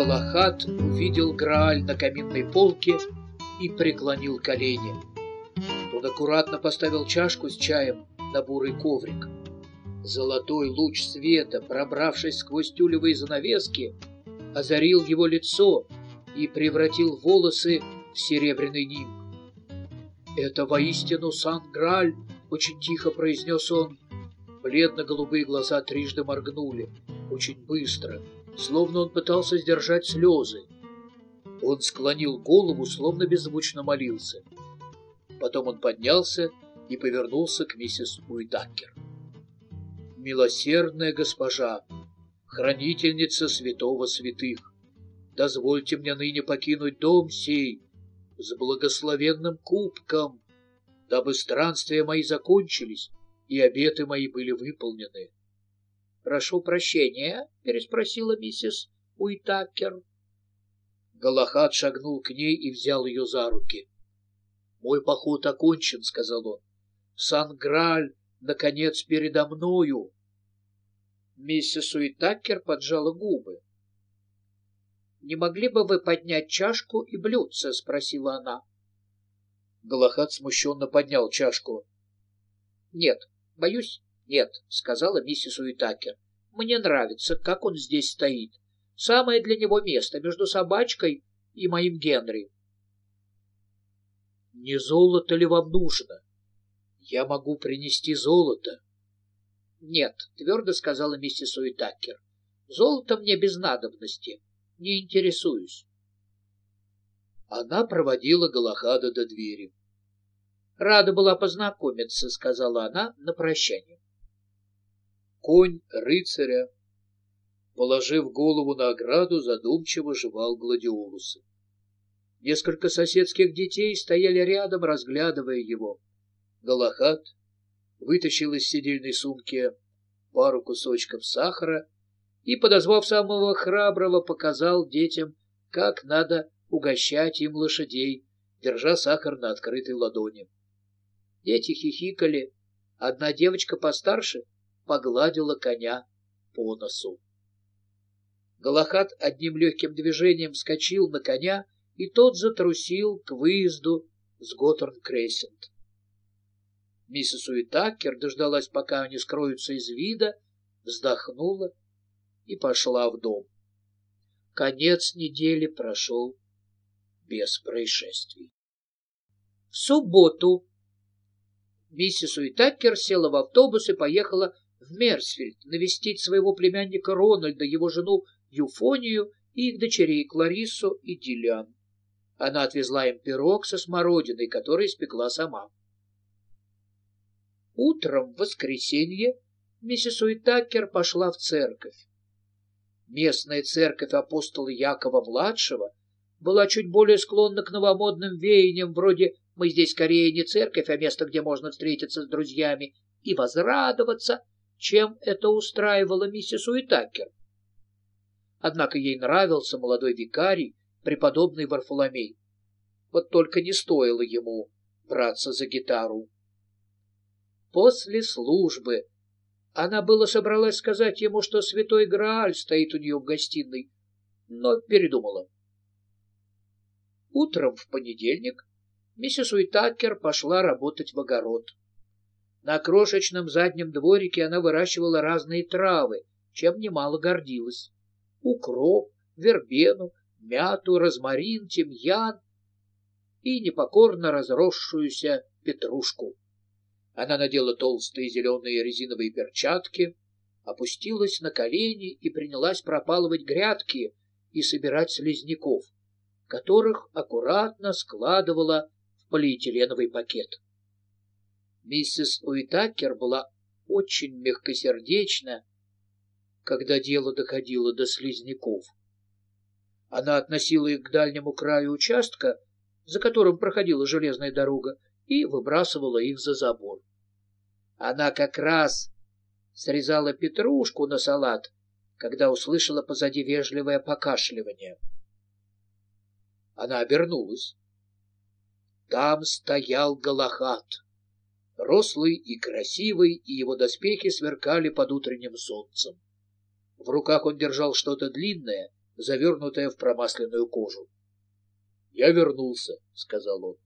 Галахат увидел Грааль на каминной полке и преклонил колени. Он аккуратно поставил чашку с чаем на бурый коврик. Золотой луч света, пробравшись сквозь тюлевые занавески, озарил его лицо и превратил волосы в серебряный нимб. «Это воистину Сан-Граль!» — очень тихо произнес он. Бледно-голубые глаза трижды моргнули, очень быстро, словно он пытался сдержать слезы. Он склонил голову, словно беззвучно молился. Потом он поднялся и повернулся к миссис Уитакер. «Милосердная госпожа, хранительница святого святых, дозвольте мне ныне покинуть дом сей с благословенным кубком, дабы странствия мои закончились и обеты мои были выполнены». «Прошу прощения?» — переспросила миссис Уитакер. Галахад шагнул к ней и взял ее за руки. «Мой поход окончен», — сказал он. «Сан-Граль, наконец, передо мною». Миссис Уитакер поджала губы. «Не могли бы вы поднять чашку и блюдце?» — спросила она. Галахад смущенно поднял чашку. «Нет, боюсь, нет», — сказала миссис Уитакер. «Мне нравится, как он здесь стоит. Самое для него место между собачкой и моим Генри». Не золото ли вам нужно? Я могу принести золото. Нет, твердо сказала миссис Уитакер. Золото мне без надобности. Не интересуюсь. Она проводила Галахада до двери. Рада была познакомиться, сказала она на прощание. Конь рыцаря, положив голову на ограду, задумчиво жевал гладиолусы. Несколько соседских детей стояли рядом, разглядывая его. Галахат вытащил из сидельной сумки пару кусочков сахара и, подозвав самого храброго, показал детям, как надо угощать им лошадей, держа сахар на открытой ладони. Дети хихикали, одна девочка постарше погладила коня по носу. Галахат одним легким движением вскочил на коня и тот затрусил к выезду с Готтерн-Крессент. Миссис Уитакер дождалась, пока они скроются из вида, вздохнула и пошла в дом. Конец недели прошел без происшествий. В субботу миссис Уитакер села в автобус и поехала в Мерсфильд навестить своего племянника Рональда, его жену Юфонию и их дочерей Клариссу и Дилиан. Она отвезла им пирог со смородиной, который испекла сама. Утром в воскресенье миссис Уитакер пошла в церковь. Местная церковь апостола Якова-младшего была чуть более склонна к новомодным веяниям, вроде «мы здесь скорее не церковь, а место, где можно встретиться с друзьями и возрадоваться», чем это устраивало миссис Уитакер. Однако ей нравился молодой викарий, преподобный Варфоломей. Вот только не стоило ему браться за гитару. После службы она было собралась сказать ему, что святой Грааль стоит у нее в гостиной, но передумала. Утром в понедельник миссис Уитакер пошла работать в огород. На крошечном заднем дворике она выращивала разные травы, чем немало гордилась. Укроп, вербену, мяту, розмарин, тимьян и непокорно разросшуюся петрушку. Она надела толстые зеленые резиновые перчатки, опустилась на колени и принялась пропалывать грядки и собирать слизняков, которых аккуратно складывала в полиэтиленовый пакет. Миссис Уитакер была очень мягкосердечна, когда дело доходило до слизняков. Она относила их к дальнему краю участка, за которым проходила железная дорога, и выбрасывала их за забор. Она как раз срезала петрушку на салат, когда услышала позади вежливое покашливание. Она обернулась. Там стоял Галахат, рослый и красивый, и его доспехи сверкали под утренним солнцем. В руках он держал что-то длинное, завернутая в промасленную кожу. — Я вернулся, — сказал он.